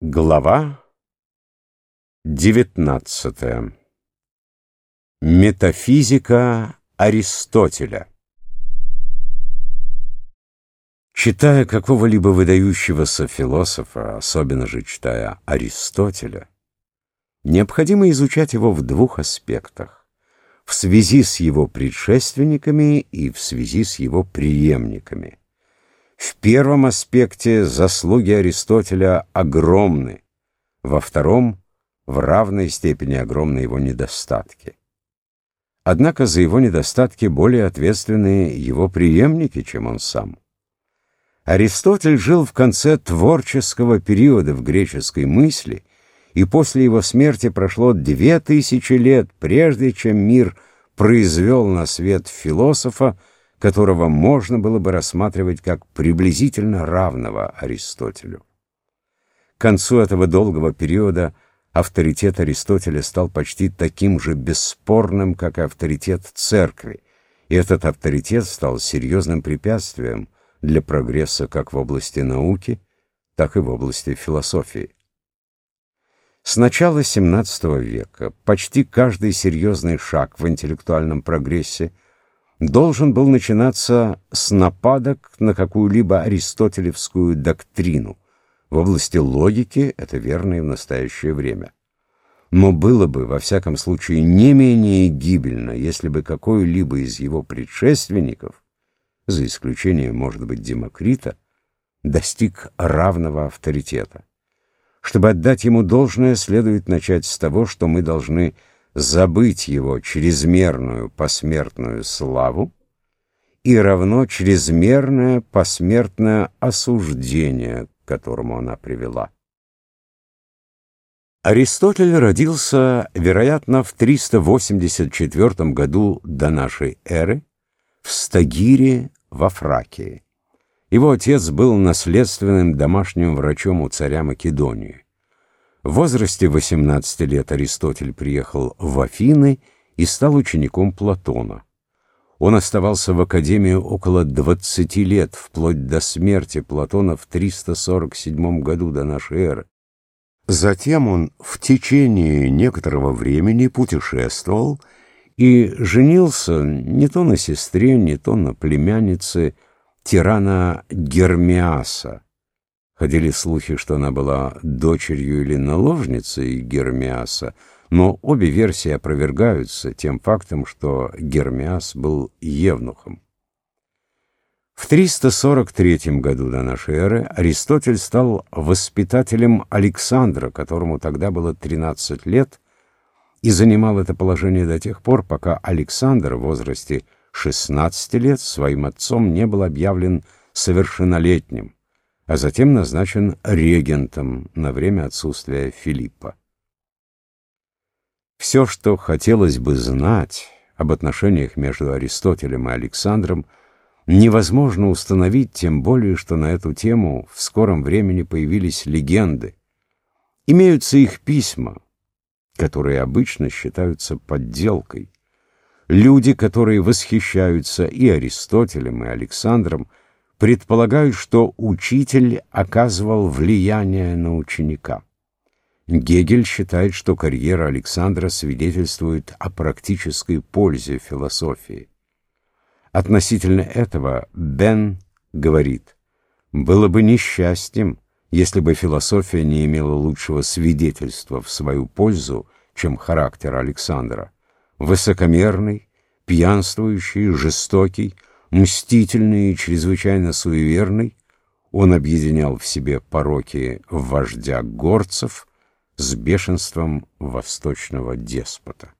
Глава девятнадцатая. Метафизика Аристотеля Читая какого-либо выдающегося философа, особенно же читая Аристотеля, необходимо изучать его в двух аспектах — в связи с его предшественниками и в связи с его преемниками. В первом аспекте заслуги Аристотеля огромны, во втором — в равной степени огромны его недостатки. Однако за его недостатки более ответственны его преемники, чем он сам. Аристотель жил в конце творческого периода в греческой мысли, и после его смерти прошло две тысячи лет, прежде чем мир произвел на свет философа, которого можно было бы рассматривать как приблизительно равного Аристотелю. К концу этого долгого периода авторитет Аристотеля стал почти таким же бесспорным, как авторитет церкви, и этот авторитет стал серьезным препятствием для прогресса как в области науки, так и в области философии. С начала XVII века почти каждый серьезный шаг в интеллектуальном прогрессе – должен был начинаться с нападок на какую-либо аристотелевскую доктрину. В области логики это верно и в настоящее время. Но было бы, во всяком случае, не менее гибельно, если бы какой-либо из его предшественников, за исключением, может быть, Демокрита, достиг равного авторитета. Чтобы отдать ему должное, следует начать с того, что мы должны забыть его чрезмерную посмертную славу и равно чрезмерное посмертное осуждение, к которому она привела. Аристотель родился, вероятно, в 384 году до нашей эры в Стагире во Фракии. Его отец был наследственным домашним врачом у царя Македонии. В возрасте 18 лет Аристотель приехал в Афины и стал учеником Платона. Он оставался в Академии около 20 лет, вплоть до смерти Платона в 347 году до нашей эры. Затем он в течение некоторого времени путешествовал и женился не то на сестре, не то на племяннице тирана Гермиаса, Ходили слухи, что она была дочерью или наложницей Гермиаса, но обе версии опровергаются тем фактом, что Гермиас был евнухом. В 343 году до нашей эры Аристотель стал воспитателем Александра, которому тогда было 13 лет, и занимал это положение до тех пор, пока Александр в возрасте 16 лет своим отцом не был объявлен совершеннолетним а затем назначен регентом на время отсутствия Филиппа. Все, что хотелось бы знать об отношениях между Аристотелем и Александром, невозможно установить, тем более, что на эту тему в скором времени появились легенды. Имеются их письма, которые обычно считаются подделкой. Люди, которые восхищаются и Аристотелем, и Александром, предполагают, что учитель оказывал влияние на ученика. Гегель считает, что карьера Александра свидетельствует о практической пользе философии. Относительно этого Бен говорит, «Было бы несчастьем, если бы философия не имела лучшего свидетельства в свою пользу, чем характер Александра. Высокомерный, пьянствующий, жестокий – мстительный и чрезвычайно суеверный, он объединял в себе пороки вождя горцев с бешенством восточного деспота.